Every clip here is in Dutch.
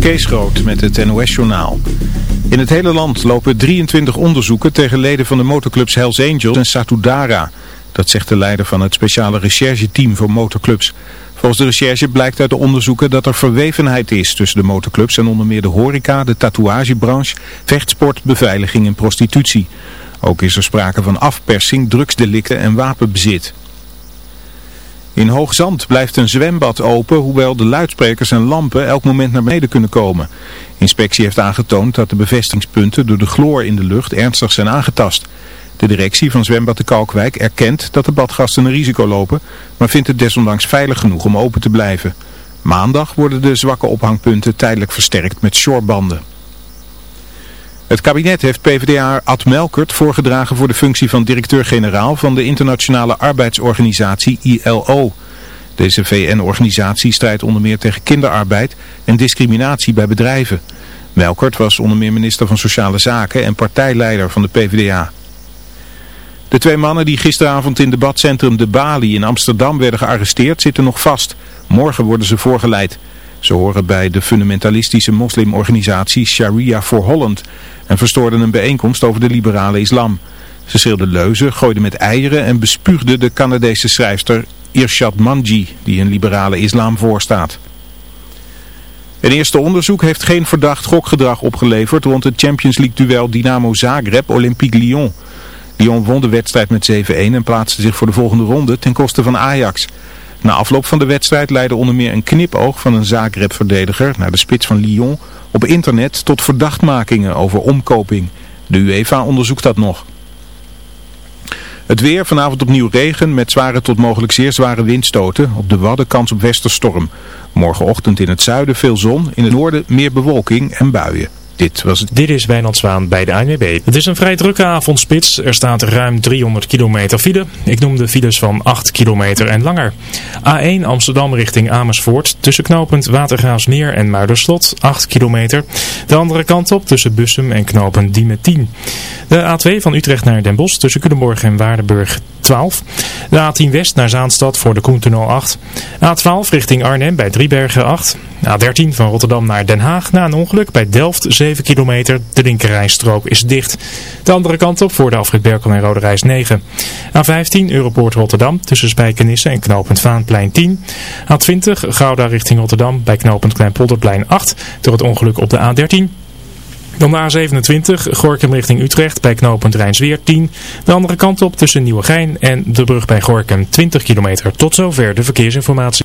Kees Groot met het NOS-journaal. In het hele land lopen 23 onderzoeken tegen leden van de motorclubs Hells Angels en Satudara. Dat zegt de leider van het speciale rechercheteam voor motorclubs. Volgens de recherche blijkt uit de onderzoeken dat er verwevenheid is tussen de motorclubs en onder meer de horeca, de tatoeagebranche, vechtsport, beveiliging en prostitutie. Ook is er sprake van afpersing, drugsdelicten en wapenbezit. In Hoogzand blijft een zwembad open, hoewel de luidsprekers en lampen elk moment naar beneden kunnen komen. Inspectie heeft aangetoond dat de bevestigingspunten door de chloor in de lucht ernstig zijn aangetast. De directie van zwembad de Kalkwijk erkent dat de badgasten een risico lopen, maar vindt het desondanks veilig genoeg om open te blijven. Maandag worden de zwakke ophangpunten tijdelijk versterkt met shorebanden. Het kabinet heeft PvdA Ad Melkert voorgedragen voor de functie van directeur-generaal van de internationale arbeidsorganisatie ILO. Deze VN-organisatie strijdt onder meer tegen kinderarbeid en discriminatie bij bedrijven. Melkert was onder meer minister van Sociale Zaken en partijleider van de PvdA. De twee mannen die gisteravond in debatcentrum De Bali in Amsterdam werden gearresteerd zitten nog vast. Morgen worden ze voorgeleid. Ze horen bij de fundamentalistische moslimorganisatie Sharia for Holland en verstoorden een bijeenkomst over de liberale islam. Ze schreeuwden leuzen, gooiden met eieren en bespuugden de Canadese schrijfster Irshad Manji, die een liberale islam voorstaat. Een eerste onderzoek heeft geen verdacht gokgedrag opgeleverd rond het Champions League duel Dynamo Zagreb-Olympique Lyon. Lyon won de wedstrijd met 7-1 en plaatste zich voor de volgende ronde ten koste van Ajax. Na afloop van de wedstrijd leidde onder meer een knipoog van een Zagreb-verdediger naar de spits van Lyon op internet tot verdachtmakingen over omkoping. De UEFA onderzoekt dat nog. Het weer, vanavond opnieuw regen met zware tot mogelijk zeer zware windstoten. Op de Wadden kans op westerstorm. Morgenochtend in het zuiden veel zon, in het noorden meer bewolking en buien. Dit was. Dit is Wijnand Zwaan bij de ANWB. Het is een vrij drukke avondspits. Er staat ruim 300 kilometer file. Ik noem de files van 8 kilometer en langer. A1 Amsterdam richting Amersfoort. Tussen knooppunt Watergraafsmeer en Muiderslot 8 kilometer. De andere kant op tussen Bussum en knooppunt Diemen 10. De A2 van Utrecht naar Den Bosch tussen Culemborg en Waardenburg 12. De A10 West naar Zaanstad voor de Koentunnel 8. A12 richting Arnhem bij Driebergen 8. A13 van Rotterdam naar Den Haag na een ongeluk bij Delft 7 kilometer. De linkerrijstrook is dicht. De andere kant op voor de afrit Berkel en Rode Reis 9. A15 Europoort Rotterdam tussen Spijkenisse en knooppunt Vaanplein 10. A20 Gouda richting Rotterdam bij knooppunt Kleinpolderplein 8 door het ongeluk op de A13. Dan de A27, Gorkum richting Utrecht bij knooppunt Rijnsweer 10. De andere kant op tussen Nieuwegein en de brug bij Gorkum 20 kilometer. Tot zover de verkeersinformatie.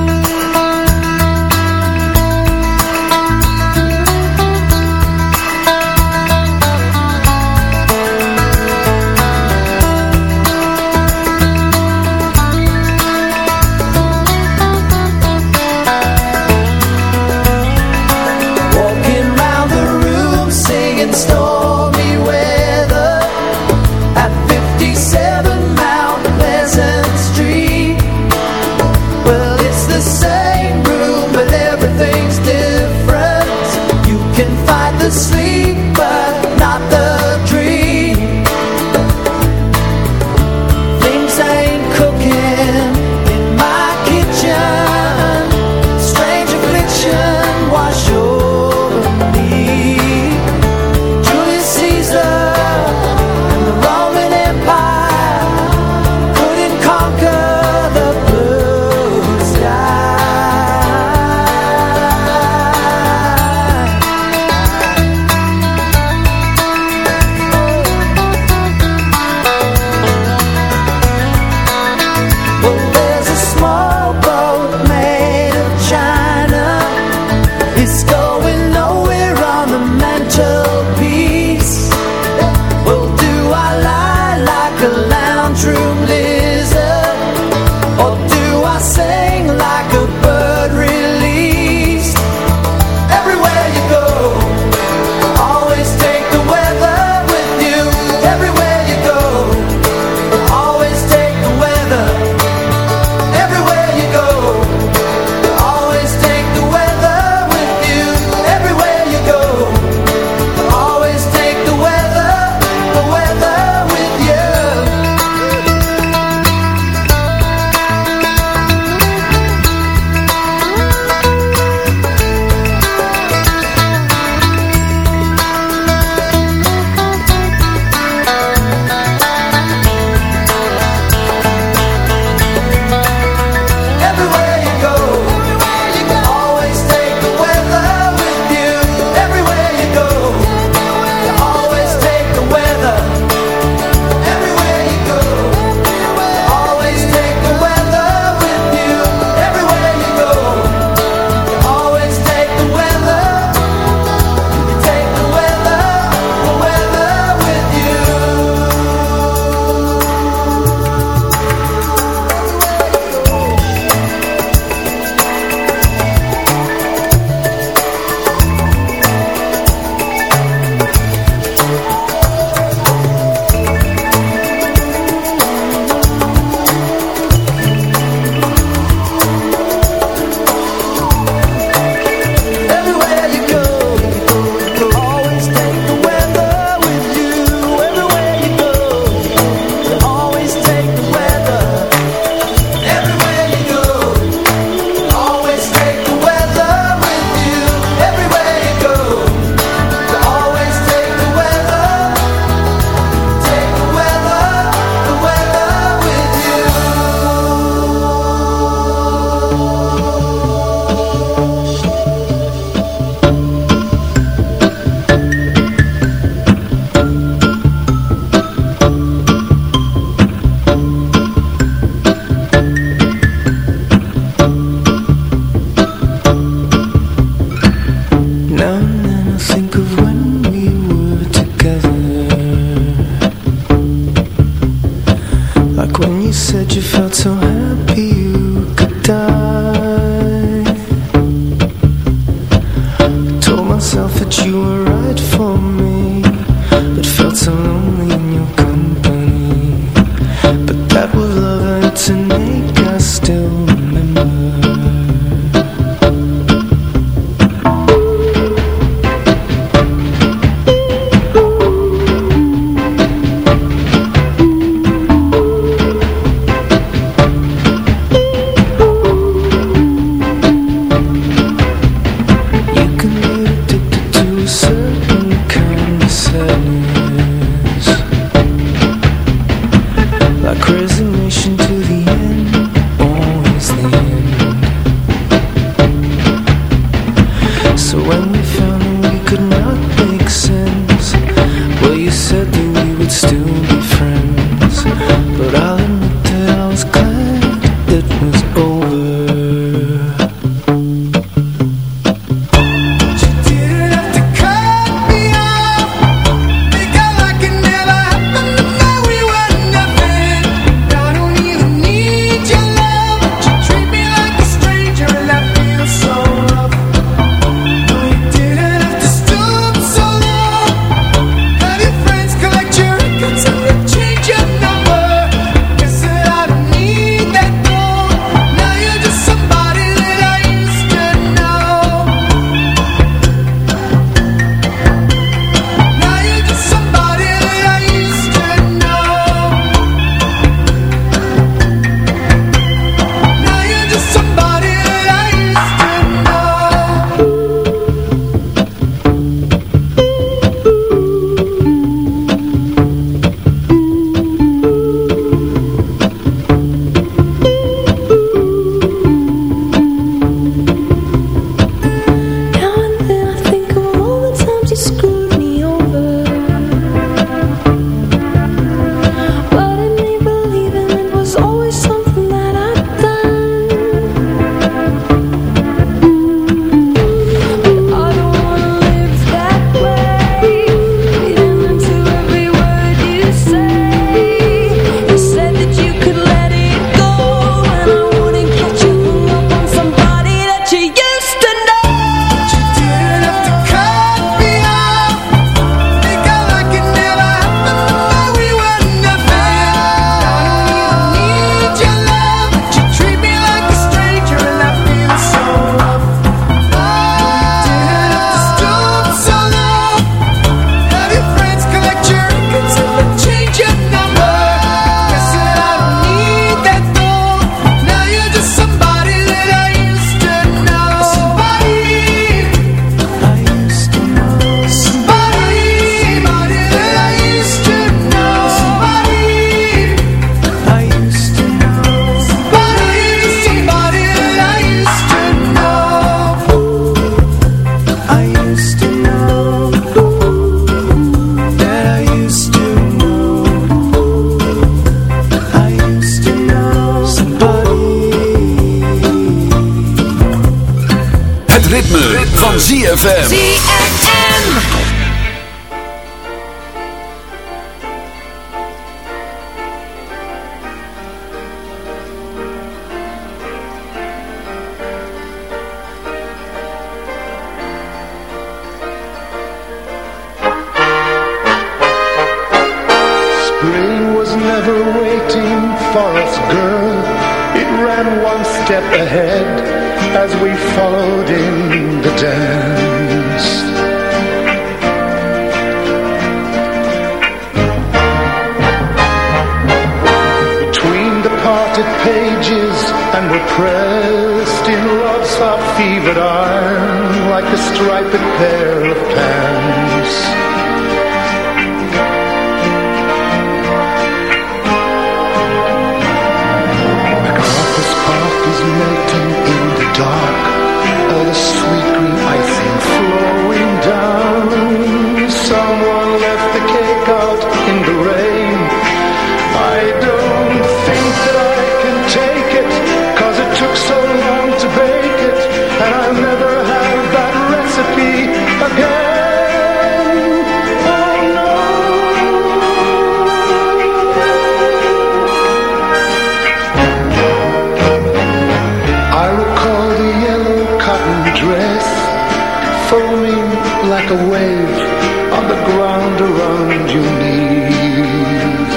like a wave on the ground around your knees.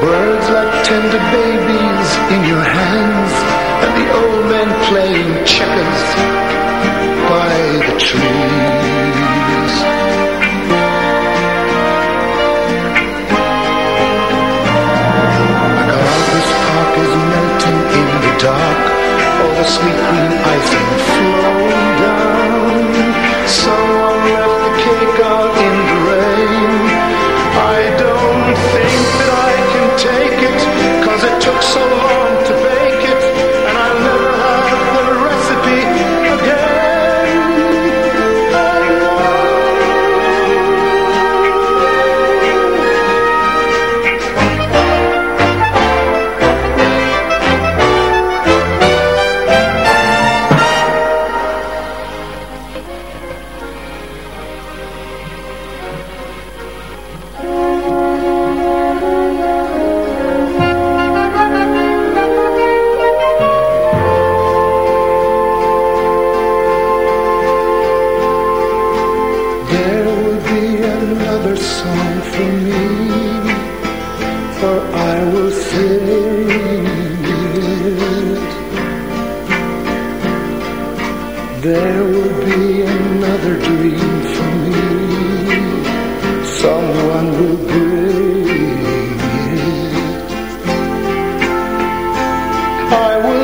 Birds like tender babies in your hands, and the old man playing checkers by the tree. sweet green ivy.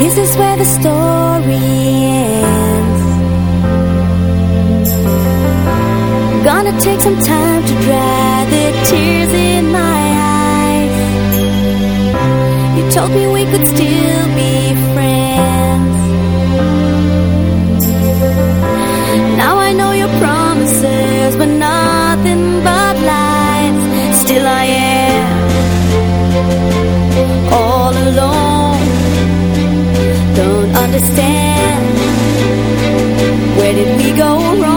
This is where the story ends. Gonna take some time to dry the tears in my eyes. You told me we could still be. understand. Where did we go wrong?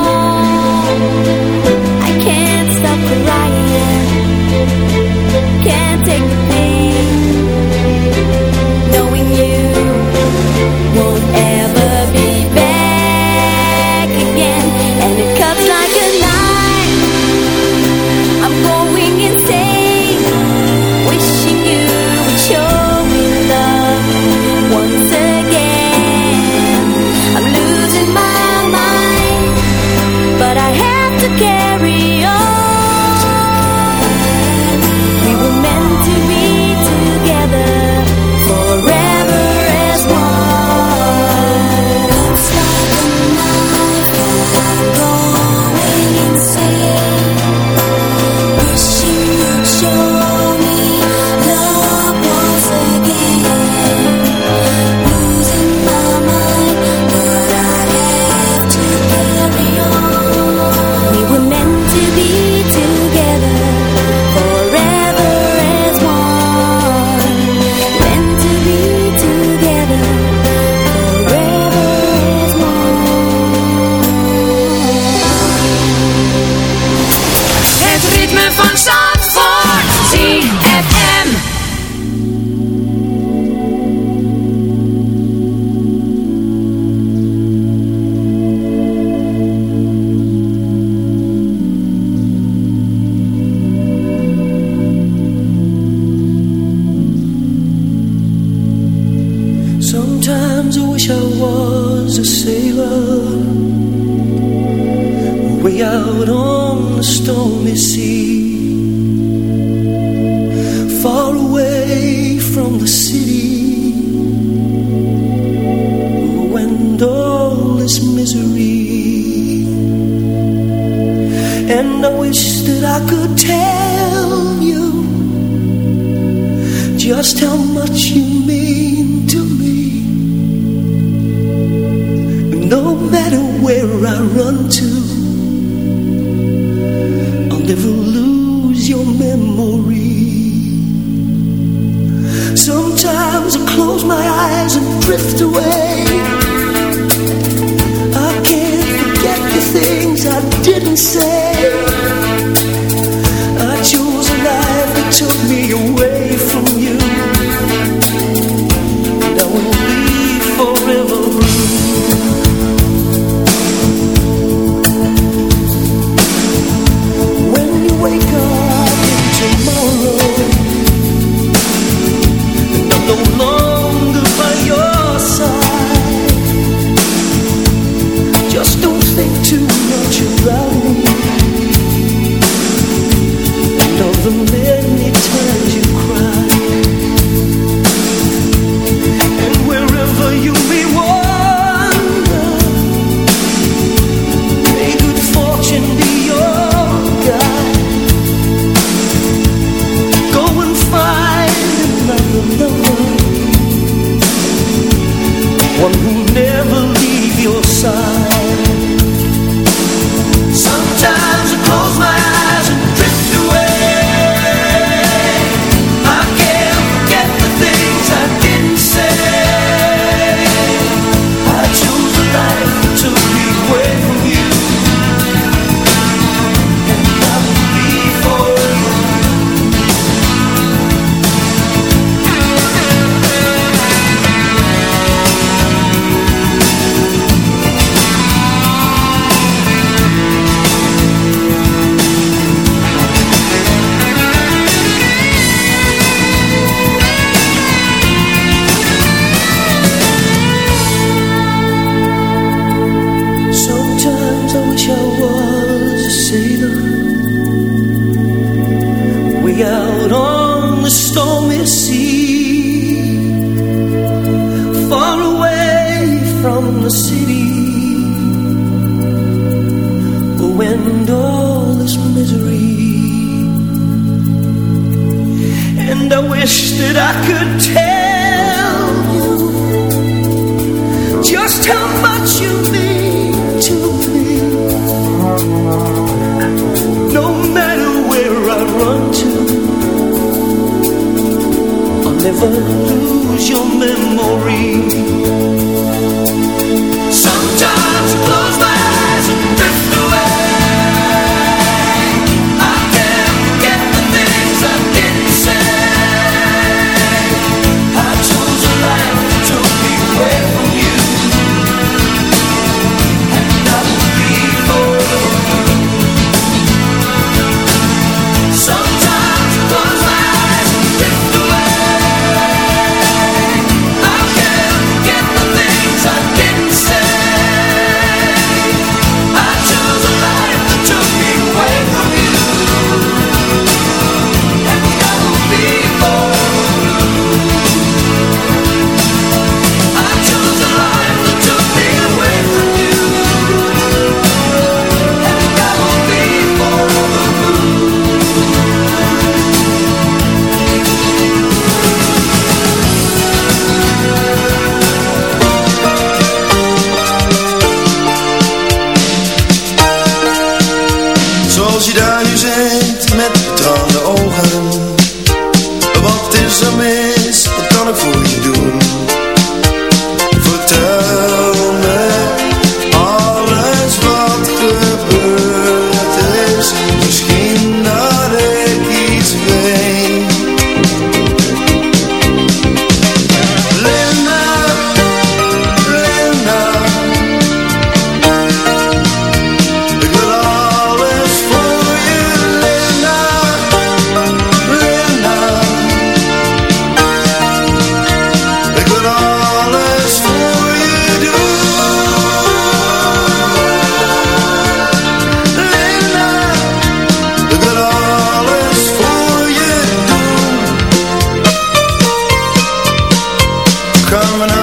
coming up.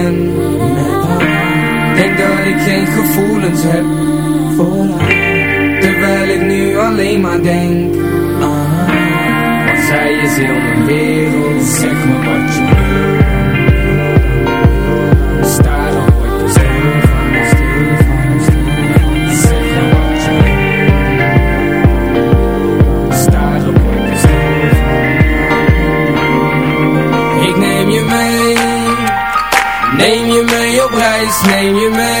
Terwijl ik nu alleen maar denk Want zij is heel mijn wereld Zeg me wat je wil. Staren word ik stil Zeg me wat je wil. Ik stil van Ik neem je mee neem je mee op reis, neem je mee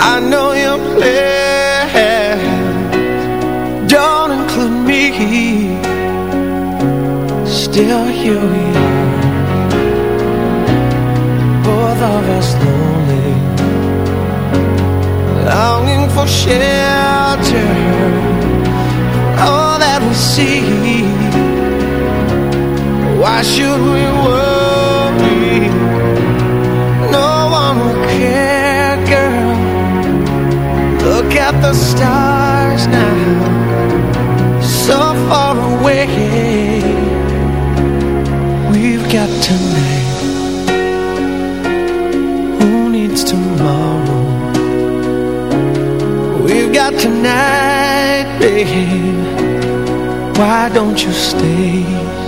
I know your plans don't include me. Still, here we are, both of us lonely, longing for shelter. All that we see. Why should we worry? No one will care. Look at the stars now, so far away. We've got tonight. Who needs tomorrow? We've got tonight, babe. Why don't you stay?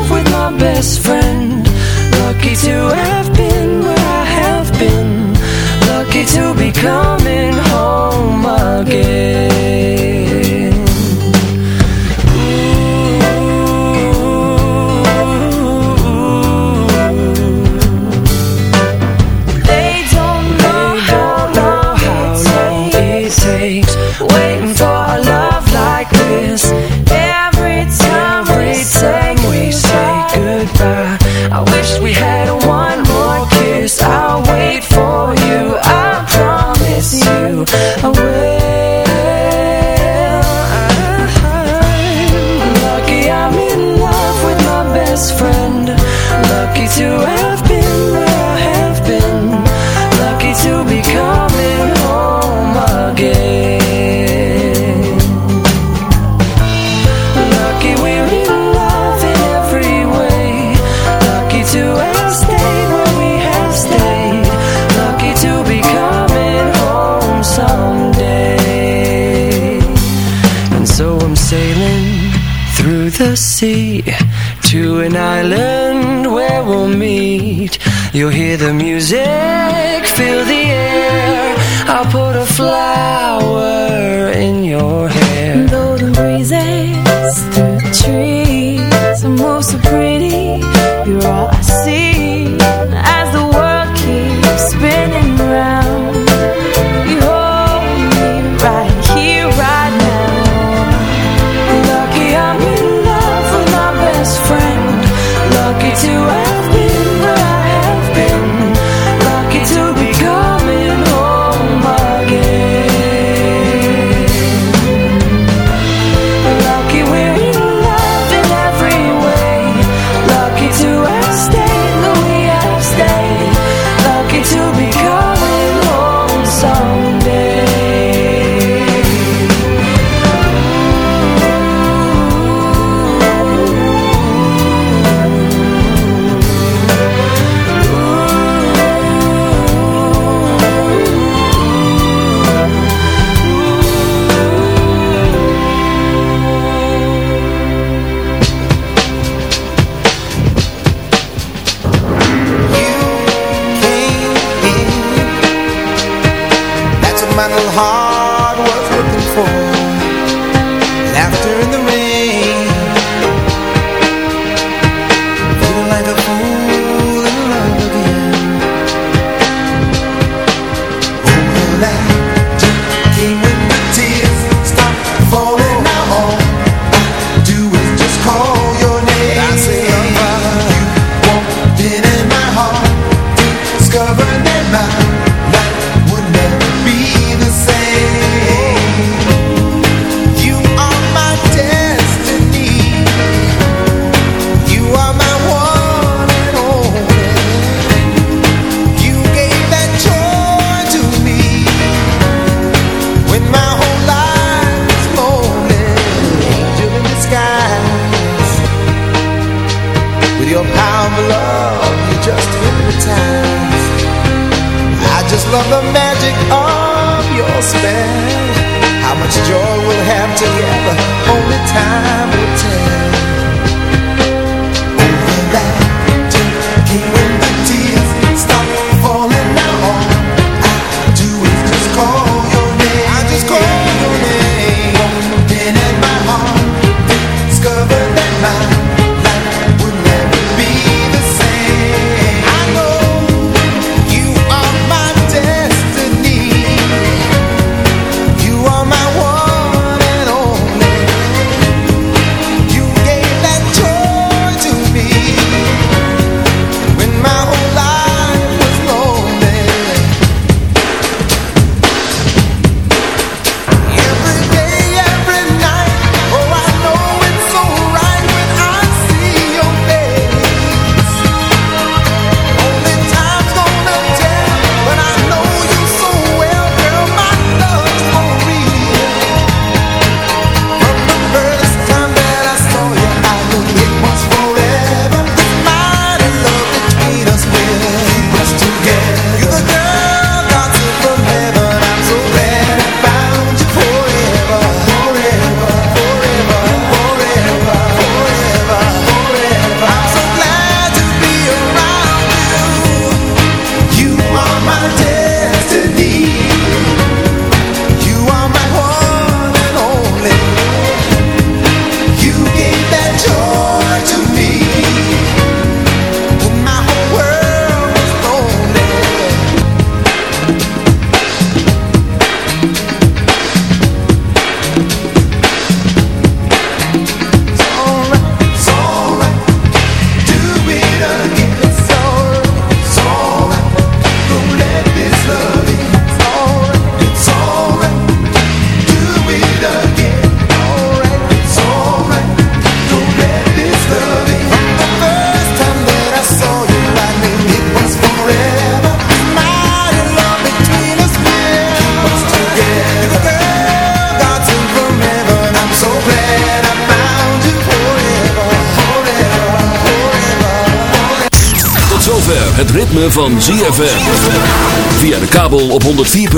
best friend. Lucky to have been where I have been. Lucky to become